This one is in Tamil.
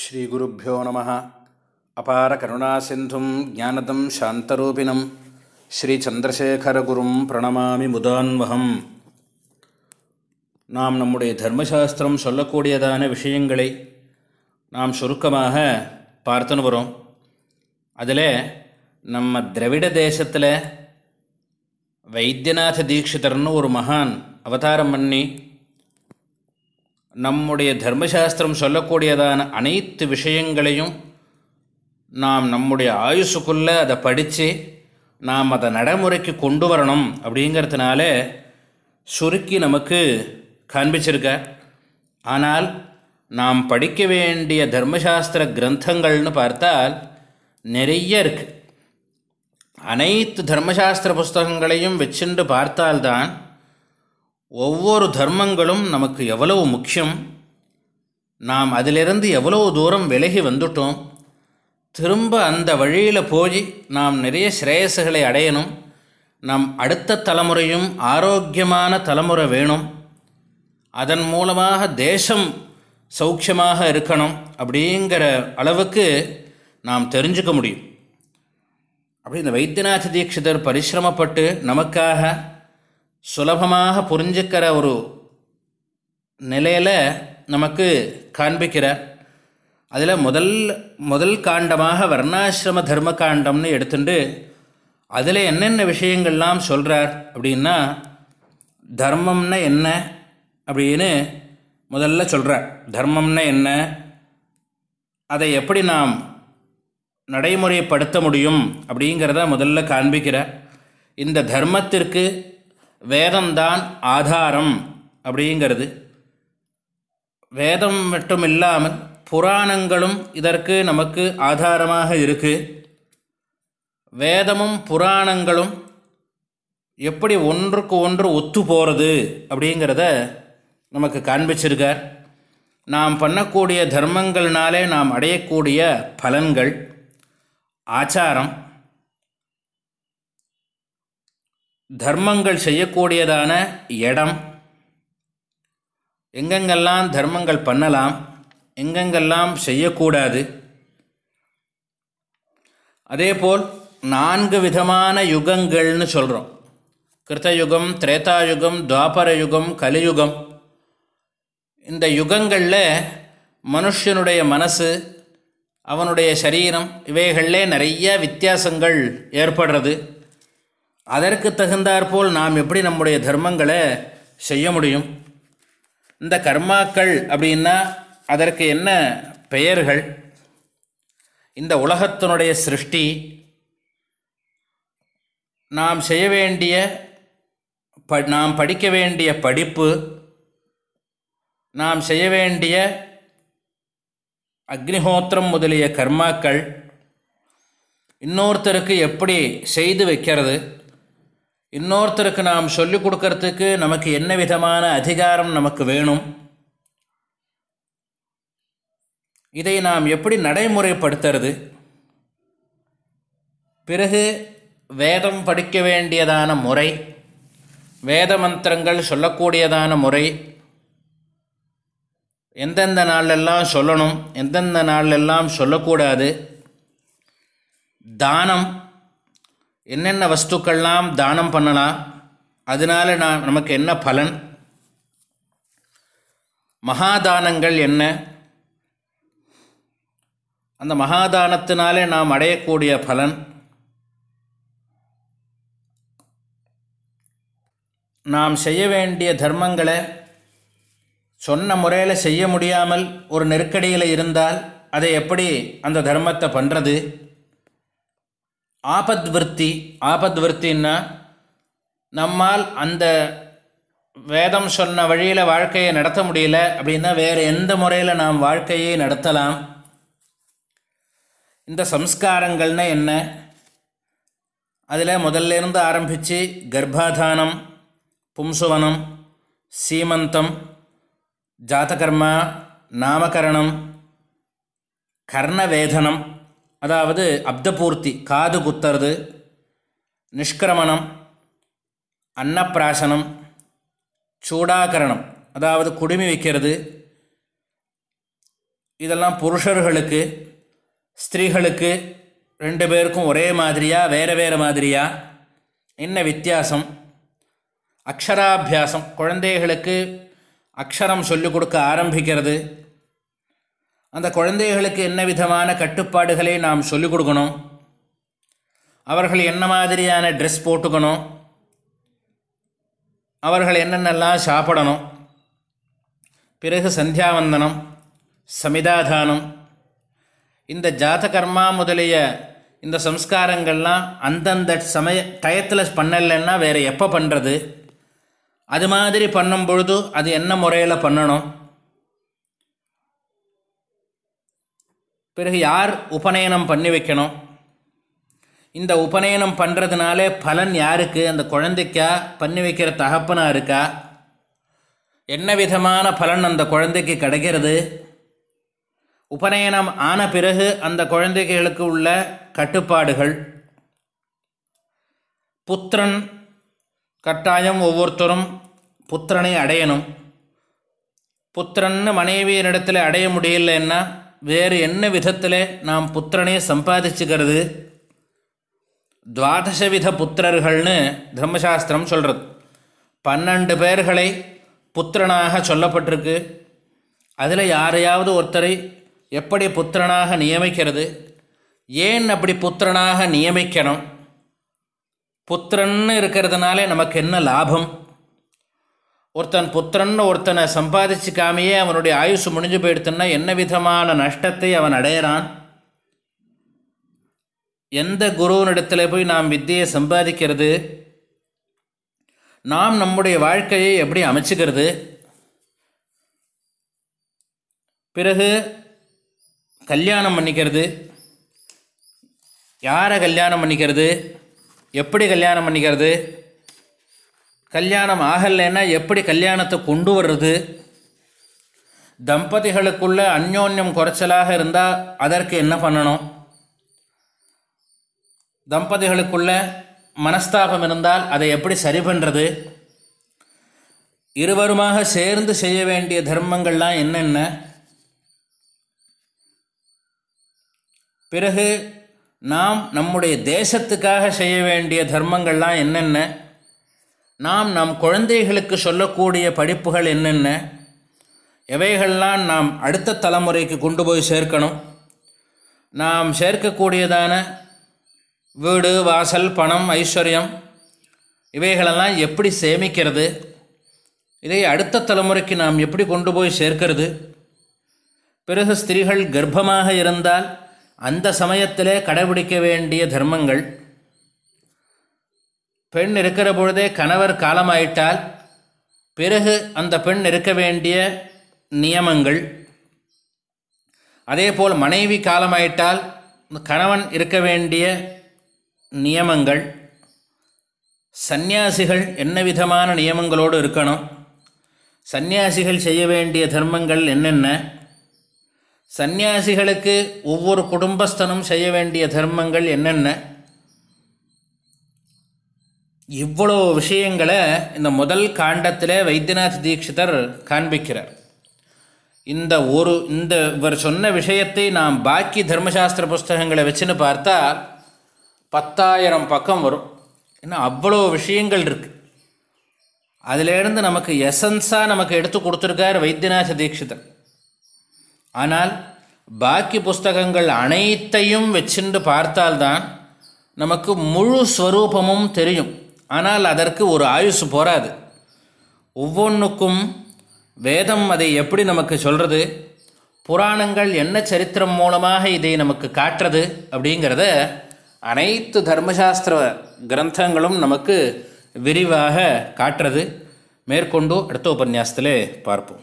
ஸ்ரீகுருப்போ நம. அபார கருணாசிந்தும் ஜானதம் சாந்தரூபிணம். ஸ்ரீ சந்திரசேகரகுரும் பிரணமாமி முதான்வகம் நாம் நம்முடைய தர்மசாஸ்திரம் சொல்லக்கூடியதான விஷயங்களை நாம் சுருக்கமாக பார்த்துன்னு வரோம். அதில் நம்ம திரவிட தேசத்தில் வைத்தியநாத தீட்சிதர்னு ஒரு மகான் அவதாரம் பண்ணி நம்முடைய தர்மசாஸ்திரம் சொல்லக்கூடியதான அனைத்து விஷயங்களையும் நாம் நம்முடைய ஆயுசுக்குள்ளே அதை படித்து நாம் அதை நடைமுறைக்கு கொண்டு வரணும் அப்படிங்கிறதுனால சுருக்கி நமக்கு காண்பிச்சிருக்க. ஆனால் நாம் படிக்க வேண்டிய தர்மசாஸ்திர கிரந்தங்கள்னு பார்த்தால் நிறைய இருக்குது அனைத்து தர்மசாஸ்திர புஸ்தகங்களையும் வச்சுண்டு பார்த்தால்தான் ஒவ்வொரு தர்மங்களும் நமக்கு எவ்வளவு முக்கியம்? நாம் அதிலிருந்து எவ்வளவு தூரம் விலகி வந்துட்டோம்? திரும்ப அந்த வழியில் போய் நாம் நிறைய ஸ்ரேயஸுகளை அடையணும். நம் அடுத்த தலைமுறையும் ஆரோக்கியமான தலைமுறை வேணும். அதன் மூலமாக தேசம் சௌக்கியமாக இருக்கணும் அப்படிங்கிற அளவுக்கு நாம் தெரிஞ்சுக்க முடியும். அப்படி இந்த வைத்தியநாத தீட்சிதர் பரிசிரமப்பட்டு நமக்காக சுலபமாக புரிஞ்சுக்கிற ஒரு நிலையில் நமக்கு காண்பிக்கிறார் அதில் முதல் முதல் காண்டமாக வர்ணாசிரம தர்ம காண்டம்னு எடுத்துட்டு அதில் என்னென்ன விஷயங்கள்லாம் சொல்கிறார் அப்படின்னா தர்மம்னா என்ன அப்படின்னு முதல்ல சொல்கிறார் தர்மம்னா என்ன? அதை எப்படி நாம் நடைமுறைப்படுத்த முடியும் அப்படிங்கிறத முதல்ல காண்பிக்கிறார் இந்த தர்மத்திற்கு வேதம்தான் ஆதாரம் அப்படிங்கிறது. வேதம் மட்டும் இல்லாமல் புராணங்களும் இதற்கு நமக்கு ஆதாரமாக இருக்குது வேதமும் புராணங்களும் எப்படி ஒன்றுக்கு ஒன்று ஒத்து போகிறது அப்படிங்கிறத நமக்கு காண்பிச்சிருக்கார். நாம் பண்ணக்கூடிய தர்மங்கள்னாலே நாம் அடையக்கூடிய பலன்கள் ஆச்சாரம் தர்மங்கள் செய்யக்கூடியதான இடம். எங்கெங்கெல்லாம் தர்மங்கள் பண்ணலாம் எங்கெங்கெல்லாம் செய்யக்கூடாது. அதேபோல் நான்கு விதமான யுகங்கள்னு சொல்கிறோம் கிருத்தயுகம் திரேதாயுகம் துவாபர யுகம் கலியுகம். இந்த யுகங்களில் மனுஷனுடைய மனசு அவனுடைய சரீரம் இவைகளில் நிறைய வித்தியாசங்கள் ஏற்படுறது. அதற்கு தகுந்தாற்போல் நாம் எப்படி நம்முடைய தர்மங்களை செய்ய முடியும்? இந்த கர்மாக்கள் அப்படின்னா அதற்கு என்ன பெயர்கள்? இந்த உலகத்தினுடைய சிருஷ்டி நாம் செய்ய வேண்டிய ப நாம் படிக்க வேண்டிய படிப்பு நாம் செய்ய வேண்டிய அக்னிஹோத்திரம் முதலிய கர்மாக்கள் இன்னொருத்தருக்கு எப்படி செய்து வைக்கிறது? இன்னொருத்தருக்கு நாம் சொல்லிக் கொடுக்கறதுக்கு நமக்கு என்ன விதமான அதிகாரம் நமக்கு வேணும்? இதை நாம் எப்படி நடைமுறைப்படுத்துறது? பிறகு வேதம் படிக்க வேண்டியதான முறை வேத மந்திரங்கள் சொல்லக்கூடியதான முறை எந்தெந்த நாளெல்லாம் சொல்லணும் எந்தெந்த நாளெல்லாம் சொல்லக்கூடாது தானம் என்னென்ன வஸ்துக்கள்லாம் தானம் பண்ணலாம் அதனால் நான் நமக்கு என்ன பலன்? மகாதானங்கள் என்ன? அந்த மகாதானத்தினாலே நாம் அடையக்கூடிய பலன். நாம் செய்ய வேண்டிய தர்மங்களை சொன்ன முறையில் செய்ய முடியாமல் ஒரு நெருக்கடியில் இருந்தால் அதை எப்படி அந்த தர்மத்தை பண்ணுறது ஆபத் விற்பி நம்மால் அந்த வேதம் சொன்ன வழியில் வாழ்க்கையை நடத்த முடியல அப்படின்னா வேறு எந்த முறையில் நாம் வாழ்க்கையை நடத்தலாம்? இந்த சம்ஸ்காரங்கள்னு என்ன? அதில் முதல்ல இருந்து ஆரம்பித்து கர்ப்பாதானம் பும்சுவனம் சீமந்தம் ஜாதகர்மா நாமகரணம் கர்ணவேதனம் அதாவது அப்தபூர்த்தி காது குத்துறது நிஷ்கிரமணம் அன்னப்பிராசனம் சூடாகரணம் அதாவது குடுமி வைக்கிறது இதெல்லாம் புருஷர்களுக்கு ஸ்திரீகளுக்கு ரெண்டு பேருக்கும் ஒரே மாதிரியா வேறு வேறு மாதிரியா? என்ன வித்தியாசம்? அக்ஷராபியாசம் குழந்தைகளுக்கு அக்ஷரம் சொல்லிக் கொடுக்க ஆரம்பிக்கிறது. அந்த குழந்தைகளுக்கு என்ன விதமான கட்டுப்பாடுகளை நாம் சொல்லிக் கொடுக்கணும்? அவர்கள் என்ன மாதிரியான ட்ரெஸ் போட்டுக்கணும்? அவர்கள் என்னென்னலாம் சாப்பிடணும்? பிறகு சந்தியாவந்தனம் சமிதாதானம் இந்த ஜாத கர்மா முதலிய இந்த சம்ஸ்காரங்கள்லாம் அந்தந்த சமய டயத்தில் பண்ணலைன்னா வேறு எப்போ பண்ணுறது அது மாதிரி பண்ணும் பொழுது அது என்ன முறையில் பண்ணணும்? பிறகு யார் உபநயனம் பண்ணி வைக்கணும்? இந்த உபநயனம் பண்ணுறதுனாலே பலன் யாருக்கு? அந்த குழந்தைக்கா பண்ணி வைக்கிற தகப்பனா இருக்கா? என்ன விதமான பலன் அந்த குழந்தைக்கு கிடைக்கிறது? உபநயனம் ஆன பிறகு அந்த குழந்தைகளுக்கு உள்ள கட்டுப்பாடுகள். புத்திரன் கட்டாயம் ஒவ்வொருத்தரும் புத்திரனை அடையணும். புத்திரன்னு மனைவியினிடத்தில் அடைய முடியலன்னா வேறு என்ன விதத்தில் நாம் புத்திரனே சம்பாதிச்சுக்கிறது? துவாதச வித புத்திரர்கள்னு தர்மசாஸ்திரம் சொல்கிறது பன்னெண்டு பேர்களை புத்திரனாக சொல்லப்பட்டிருக்கு. அதில் யாரையாவது ஒருத்தரை எப்படி புத்திரனாக நியமிக்கிறது? ஏன் அப்படி புத்திரனாக நியமிக்கணும்? புத்திரன்னு இருக்கிறதுனாலே நமக்கு என்ன லாபம்? ஒருத்தன் புத்திரன்னு ஒருத்தனை சம்பாதிச்சுக்காமையே அவனுடைய ஆயுசு முடிஞ்சு போயிடுத்துன்னா என்ன விதமான நஷ்டத்தை அவன் அடையிறான்? எந்த குருவனிடத்தில் போய் நாம் வித்தியை சம்பாதிக்கிறது? நாம் நம்முடைய வாழ்க்கையை எப்படி அமைச்சுக்கிறது? பிறகு கல்யாணம் பண்ணிக்கிறது. யாரை கல்யாணம் பண்ணிக்கிறது? எப்படி கல்யாணம் பண்ணிக்கிறது? கல்யாணம் ஆகலைன்னா எப்படி கல்யாணத்தை கொண்டு வர்றது? தம்பதிகளுக்குள்ள அந்யோன்யம் குறைச்சலாக இருந்தால் அதற்கு என்ன பண்ணணும்? தம்பதிகளுக்குள்ள மனஸ்தாபம் இருந்தால் அதை எப்படி சரி பண்ணுறது இருவருமாக சேர்ந்து செய்ய வேண்டிய தர்மங்கள்லாம் என்னென்ன? பிறகு நாம் நம்முடைய தேசத்துக்காக செய்ய வேண்டிய தர்மங்கள்லாம் என்னென்ன? நாம் நம் குழந்தைகளுக்கு சொல்லக்கூடிய படிப்புகள் என்னென்ன? எவைகள்லாம் நாம் அடுத்த தலைமுறைக்கு கொண்டு போய் சேர்க்கணும்? நாம் சேர்க்கக்கூடியதான வீடு வாசல் பணம் ஐஸ்வர்யம் இவைகளெல்லாம் எப்படி சேமிக்கிறது? இதை அடுத்த தலைமுறைக்கு நாம் எப்படி கொண்டு போய் சேர்க்கிறது? பிறகு ஸ்திரீகள் கர்ப்பமாக இருந்தால் அந்த சமயத்தில் கடைபிடிக்க வேண்டிய தர்மங்கள் பெண் இருக்கிற பொழுதே கணவர் காலமாயிட்டால் பிறகு அந்த பெண் இருக்க வேண்டிய நியமங்கள். அதேபோல் மனைவி காலமாயிட்டால் கணவன் இருக்க வேண்டிய நியமங்கள். சந்நியாசிகள் என்ன விதமான நியமங்களோடு இருக்கணும்? சந்நியாசிகள் செய்ய வேண்டிய தர்மங்கள் என்னென்ன? சந்நியாசிகளுக்கு ஒவ்வொரு குடும்பஸ்தனும் செய்ய வேண்டிய தர்மங்கள் என்னென்ன? இவ்வளோ விஷயங்களை இந்த முதல் காண்டத்தில் வைத்தியநாத் தீட்சிதர் காண்பிக்கிறார். இந்த ஒரு இந்த இவர் சொன்ன விஷயத்தை நாம் பாக்கி தர்மசாஸ்திர புஸ்தகங்களை வச்சுன்னு பார்த்தா பத்தாயிரம் பக்கம் வரும். ஏன்னா அவ்வளோ விஷயங்கள் இருக்குது அதிலேருந்து நமக்கு எசன்ஸாக நமக்கு எடுத்து கொடுத்துருக்கார் வைத்தியநாத தீட்சிதர். ஆனால் பாக்கி புஸ்தகங்கள் அனைத்தையும் வச்சுண்டு பார்த்தால்தான் நமக்கு முழு ஸ்வரூபமும் தெரியும். ஆனால் அதற்கு ஒரு ஆயுசு போராது ஒவ்வொன்றுக்கும் வேதம் அதை எப்படி நமக்கு சொல்கிறது புராணங்கள் என்ன சரித்திரம் மூலமாக இதை நமக்கு காட்டுறது அப்படிங்கிறத அனைத்து தர்மசாஸ்திர கிரந்தங்களும் நமக்கு விரிவாக காட்டுறது. மேற்கொண்டு அடுத்த உபன்யாசத்திலே பார்ப்போம்.